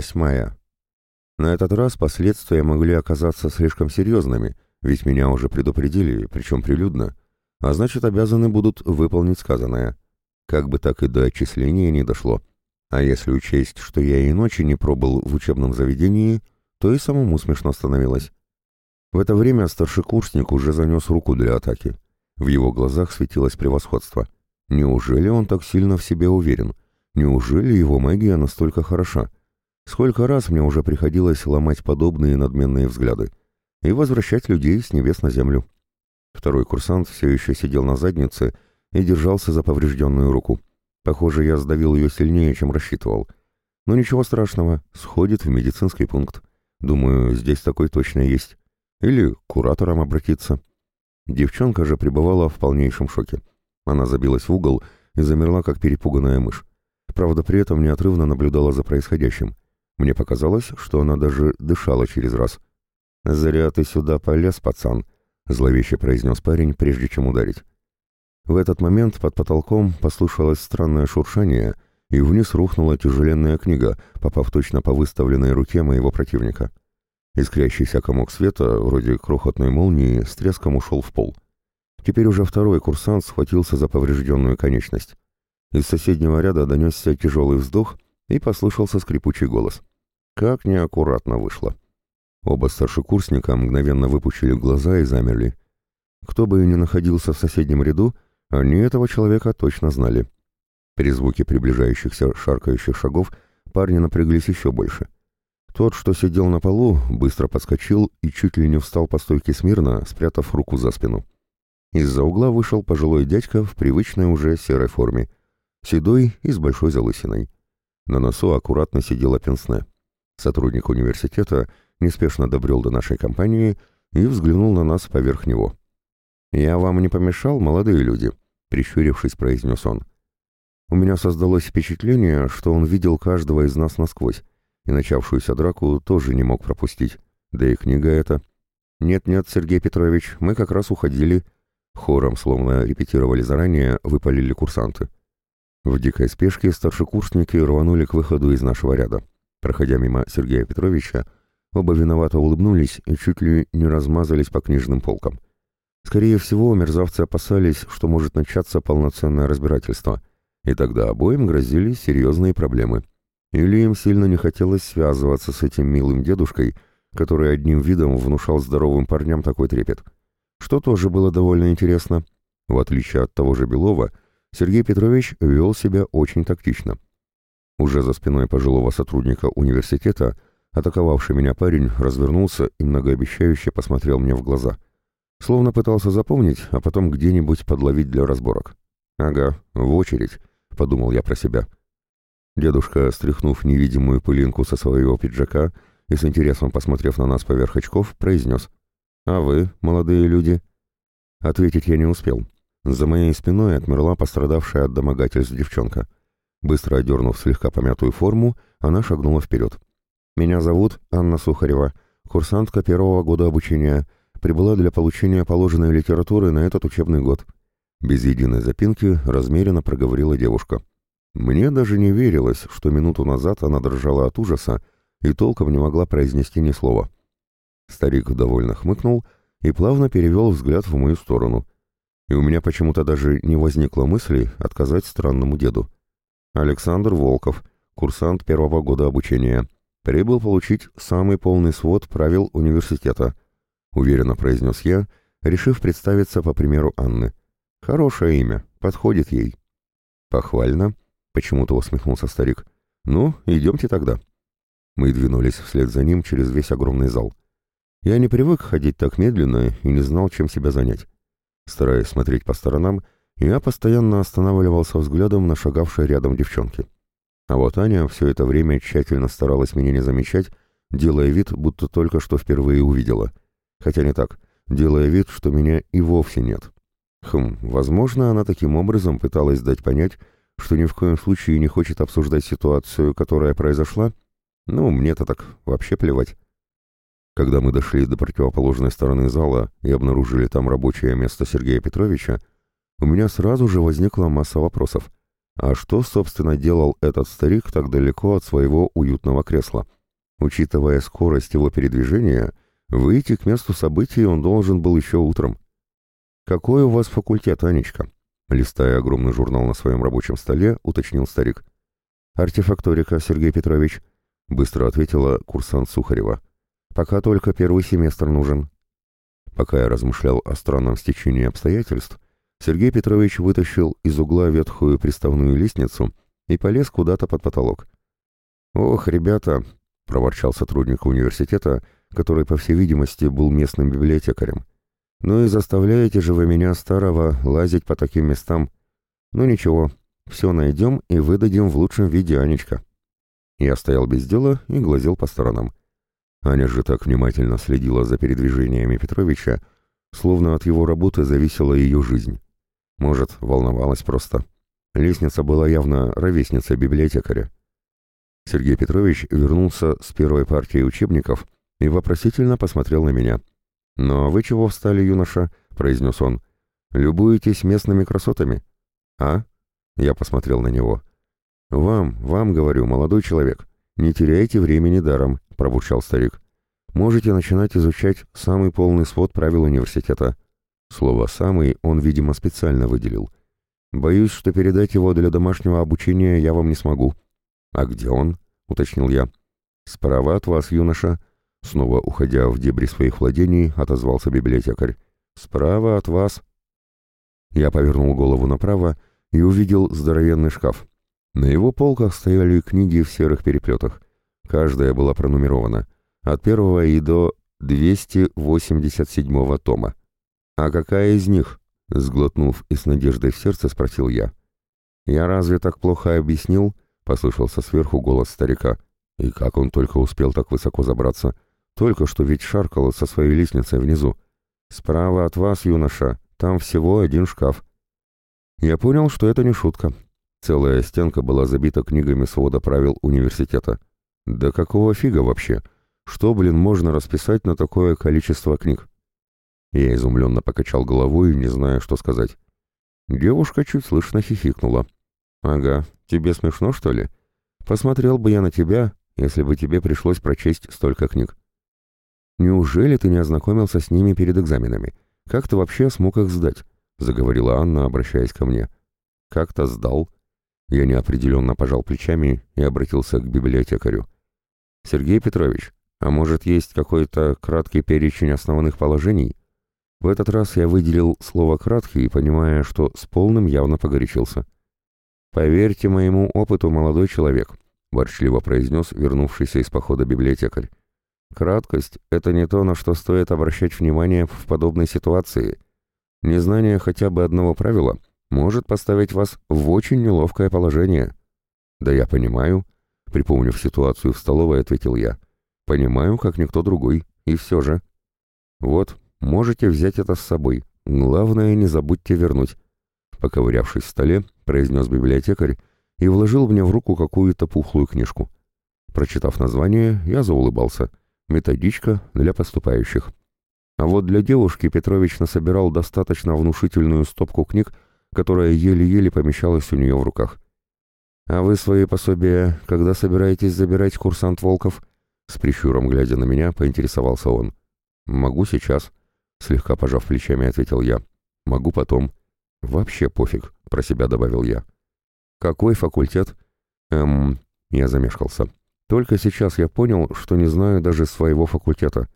восьмая. На этот раз последствия могли оказаться слишком серьезными, ведь меня уже предупредили, причем прилюдно, а значит обязаны будут выполнить сказанное. Как бы так и до отчисления не дошло. А если учесть, что я и ночи не пробыл в учебном заведении, то и самому смешно становилось. В это время старшекурсник уже занес руку для атаки. В его глазах светилось превосходство. Неужели он так сильно в себе уверен? Неужели его магия настолько хороша? Сколько раз мне уже приходилось ломать подобные надменные взгляды и возвращать людей с небес на землю. Второй курсант все еще сидел на заднице и держался за поврежденную руку. Похоже, я сдавил ее сильнее, чем рассчитывал. Но ничего страшного, сходит в медицинский пункт. Думаю, здесь такой точно есть. Или к кураторам обратиться. Девчонка же пребывала в полнейшем шоке. Она забилась в угол и замерла, как перепуганная мышь. Правда, при этом неотрывно наблюдала за происходящим. Мне показалось, что она даже дышала через раз. «Зря ты сюда полез, пацан», — зловеще произнес парень, прежде чем ударить. В этот момент под потолком послышалось странное шуршание, и вниз рухнула тяжеленная книга, попав точно по выставленной руке моего противника. Искрящийся комок света, вроде крохотной молнии, с треском ушел в пол. Теперь уже второй курсант схватился за поврежденную конечность. Из соседнего ряда донесся тяжелый вздох и послышался скрипучий голос. Как неаккуратно вышло. Оба старшекурсника мгновенно выпучили глаза и замерли. Кто бы и ни находился в соседнем ряду, они этого человека точно знали. При звуке приближающихся шаркающих шагов парни напряглись еще больше. Тот, что сидел на полу, быстро подскочил и чуть ли не встал по стойке смирно, спрятав руку за спину. Из-за угла вышел пожилой дядька в привычной уже серой форме, седой и с большой залысиной. На носу аккуратно сидела пенсне. Сотрудник университета неспешно добрел до нашей компании и взглянул на нас поверх него. «Я вам не помешал, молодые люди?» — прищурившись, произнес он. У меня создалось впечатление, что он видел каждого из нас насквозь, и начавшуюся драку тоже не мог пропустить. Да и книга эта. «Нет-нет, Сергей Петрович, мы как раз уходили». Хором, словно репетировали заранее, выпалили курсанты. В дикой спешке старшекурсники рванули к выходу из нашего ряда. Проходя мимо Сергея Петровича, оба виновато улыбнулись и чуть ли не размазались по книжным полкам. Скорее всего, мерзавцы опасались, что может начаться полноценное разбирательство, и тогда обоим грозили серьезные проблемы. Или им сильно не хотелось связываться с этим милым дедушкой, который одним видом внушал здоровым парням такой трепет. Что тоже было довольно интересно. В отличие от того же Белова, Сергей Петрович вел себя очень тактично. Уже за спиной пожилого сотрудника университета атаковавший меня парень развернулся и многообещающе посмотрел мне в глаза — Словно пытался запомнить, а потом где-нибудь подловить для разборок. «Ага, в очередь», — подумал я про себя. Дедушка, стряхнув невидимую пылинку со своего пиджака и с интересом посмотрев на нас поверх очков, произнес. «А вы, молодые люди?» Ответить я не успел. За моей спиной отмерла пострадавшая от домогательств девчонка. Быстро одернув слегка помятую форму, она шагнула вперед. «Меня зовут Анна Сухарева, курсантка первого года обучения», прибыла для получения положенной литературы на этот учебный год. Без единой запинки размеренно проговорила девушка. Мне даже не верилось, что минуту назад она дрожала от ужаса и толком не могла произнести ни слова. Старик довольно хмыкнул и плавно перевел взгляд в мою сторону. И у меня почему-то даже не возникло мысли отказать странному деду. Александр Волков, курсант первого года обучения, прибыл получить самый полный свод правил университета —— уверенно произнес я, решив представиться по примеру Анны. «Хорошее имя, подходит ей». «Похвально», — почему-то усмехнулся старик. «Ну, идемте тогда». Мы двинулись вслед за ним через весь огромный зал. Я не привык ходить так медленно и не знал, чем себя занять. Стараясь смотреть по сторонам, я постоянно останавливался взглядом на шагавшей рядом девчонки. А вот Аня все это время тщательно старалась меня не замечать, делая вид, будто только что впервые увидела. Хотя не так, делая вид, что меня и вовсе нет. Хм, возможно, она таким образом пыталась дать понять, что ни в коем случае не хочет обсуждать ситуацию, которая произошла. Ну, мне-то так вообще плевать. Когда мы дошли до противоположной стороны зала и обнаружили там рабочее место Сергея Петровича, у меня сразу же возникла масса вопросов. А что, собственно, делал этот старик так далеко от своего уютного кресла? Учитывая скорость его передвижения, выйти к месту событий он должен был еще утром. «Какой у вас факультет, Анечка?» Листая огромный журнал на своем рабочем столе, уточнил старик. «Артефакторика, Сергей Петрович», — быстро ответила курсант Сухарева. «Пока только первый семестр нужен». Пока я размышлял о странном стечении обстоятельств, Сергей Петрович вытащил из угла ветхую приставную лестницу и полез куда-то под потолок. «Ох, ребята!» — проворчал сотрудник университета, который, по всей видимости, был местным библиотекарем. «Ну и заставляете же вы меня, старого, лазить по таким местам. Ну ничего, все найдем и выдадим в лучшем виде, Анечка». Я стоял без дела и глазел по сторонам. Аня же так внимательно следила за передвижениями Петровича, словно от его работы зависела ее жизнь. Может, волновалась просто. Лестница была явно ровесницей библиотекаря. Сергей Петрович вернулся с первой партией учебников и вопросительно посмотрел на меня. «Ну а вы чего встали, юноша?» — произнес он. «Любуетесь местными красотами?» «А?» — я посмотрел на него. «Вам, вам, говорю, молодой человек, не теряйте времени даром», — пробурчал старик. «Можете начинать изучать самый полный свод правил университета». Слово «самый» он, видимо, специально выделил. «Боюсь, что передать его для домашнего обучения я вам не смогу». «А где он?» — уточнил я. «Справа от вас, юноша», Снова уходя в дебри своих владений, отозвался библиотекарь. «Справа от вас». Я повернул голову направо и увидел здоровенный шкаф. На его полках стояли книги в серых переплетах. Каждая была пронумерована. От первого и до 287 тома. «А какая из них?» — сглотнув и с надеждой в сердце спросил я. «Я разве так плохо объяснил?» — послышался сверху голос старика. И как он только успел так высоко забраться — только что ведь шаркало со своей лестницей внизу. Справа от вас, юноша, там всего один шкаф. Я понял, что это не шутка. Целая стенка была забита книгами свода правил университета. Да какого фига вообще? Что, блин, можно расписать на такое количество книг? Я изумленно покачал головой, не зная, что сказать. Девушка чуть слышно хихикнула. «Ага, тебе смешно, что ли? Посмотрел бы я на тебя, если бы тебе пришлось прочесть столько книг. «Неужели ты не ознакомился с ними перед экзаменами? Как ты вообще смог их сдать?» — заговорила Анна, обращаясь ко мне. «Как-то сдал». Я неопределенно пожал плечами и обратился к библиотекарю. «Сергей Петрович, а может есть какой-то краткий перечень основных положений?» В этот раз я выделил слово «краткий», понимая, что с полным явно погорячился. «Поверьте моему опыту, молодой человек», — ворчливо произнес вернувшийся из похода библиотекарь. Краткость — это не то, на что стоит обращать внимание в подобной ситуации. Незнание хотя бы одного правила может поставить вас в очень неловкое положение. Да я понимаю, припомнив ситуацию в столовой, ответил я. Понимаю, как никто другой, и все же. Вот, можете взять это с собой. Главное, не забудьте вернуть. Поковырявшись в столе, произнес библиотекарь и вложил мне в руку какую-то пухлую книжку. Прочитав название, я заулыбался. Методичка для поступающих. А вот для девушки Петрович насобирал достаточно внушительную стопку книг, которая еле-еле помещалась у нее в руках. «А вы свои пособия, когда собираетесь забирать курсант Волков?» С прищуром глядя на меня, поинтересовался он. «Могу сейчас», — слегка пожав плечами, ответил я. «Могу потом». «Вообще пофиг», — про себя добавил я. «Какой факультет?» «Эм...» — я замешкался. Только сейчас я понял, что не знаю даже своего факультета.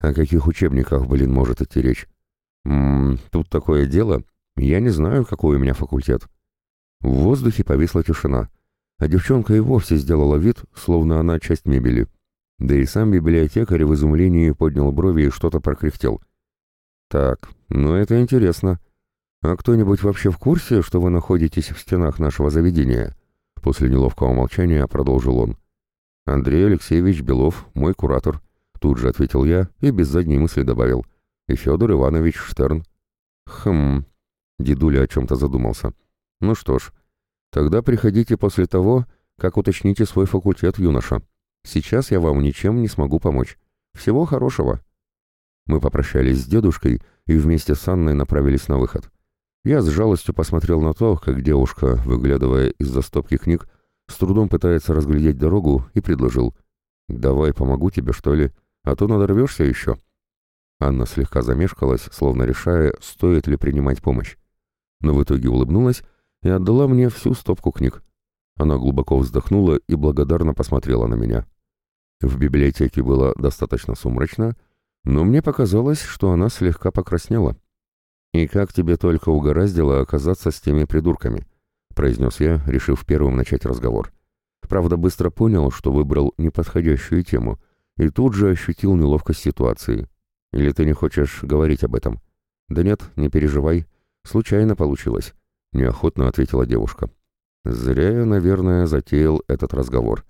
О каких учебниках, блин, может идти речь? Ммм, тут такое дело. Я не знаю, какой у меня факультет. В воздухе повисла тишина, а девчонка и вовсе сделала вид, словно она часть мебели. Да и сам библиотекарь в изумлении поднял брови и что-то прокряхтел. «Так, ну это интересно. А кто-нибудь вообще в курсе, что вы находитесь в стенах нашего заведения?» После неловкого молчания продолжил он. «Андрей Алексеевич Белов, мой куратор», — тут же ответил я и без задней мысли добавил. «И Федор Иванович Штерн». «Хм...» — дедуля о чем-то задумался. «Ну что ж, тогда приходите после того, как уточните свой факультет, юноша. Сейчас я вам ничем не смогу помочь. Всего хорошего». Мы попрощались с дедушкой и вместе с Анной направились на выход. Я с жалостью посмотрел на то, как девушка, выглядывая из-за стопки книг, с трудом пытается разглядеть дорогу и предложил. «Давай помогу тебе, что ли, а то надорвешься еще». Анна слегка замешкалась, словно решая, стоит ли принимать помощь. Но в итоге улыбнулась и отдала мне всю стопку книг. Она глубоко вздохнула и благодарно посмотрела на меня. В библиотеке было достаточно сумрачно, но мне показалось, что она слегка покраснела. «И как тебе только угораздило оказаться с теми придурками?» — произнес я, решив первым начать разговор. Правда, быстро понял, что выбрал неподходящую тему, и тут же ощутил неловкость ситуации. «Или ты не хочешь говорить об этом?» «Да нет, не переживай. Случайно получилось», — неохотно ответила девушка. Зря я, наверное, затеял этот разговор.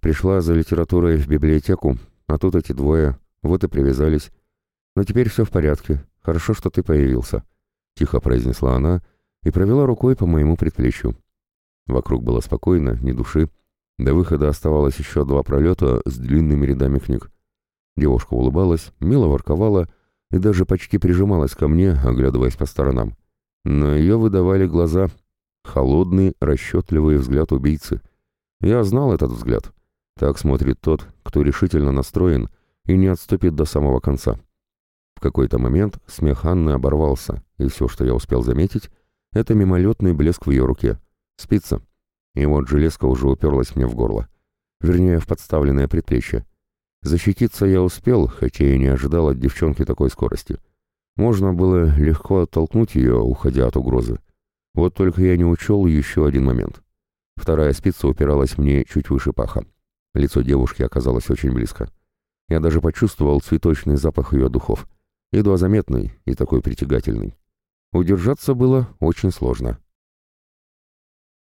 Пришла за литературой в библиотеку, а тут эти двое, вот и привязались. Но теперь все в порядке, хорошо, что ты появился», — тихо произнесла она и провела рукой по моему предплечью. Вокруг было спокойно, ни души. До выхода оставалось еще два пролета с длинными рядами книг. Девушка улыбалась, мило ворковала и даже почти прижималась ко мне, оглядываясь по сторонам. Но ее выдавали глаза — Холодный, расчетливый взгляд убийцы. Я знал этот взгляд. Так смотрит тот, кто решительно настроен и не отступит до самого конца. В какой-то момент смех Анны оборвался, и все, что я успел заметить, это мимолетный блеск в ее руке. Спица. И вот железка уже уперлась мне в горло. Вернее, в подставленное предплечье. Защититься я успел, хотя и не ожидал от девчонки такой скорости. Можно было легко оттолкнуть ее, уходя от угрозы. Вот только я не учел еще один момент. Вторая спица упиралась мне чуть выше паха. Лицо девушки оказалось очень близко. Я даже почувствовал цветочный запах ее духов. Едва заметный и такой притягательный. Удержаться было очень сложно.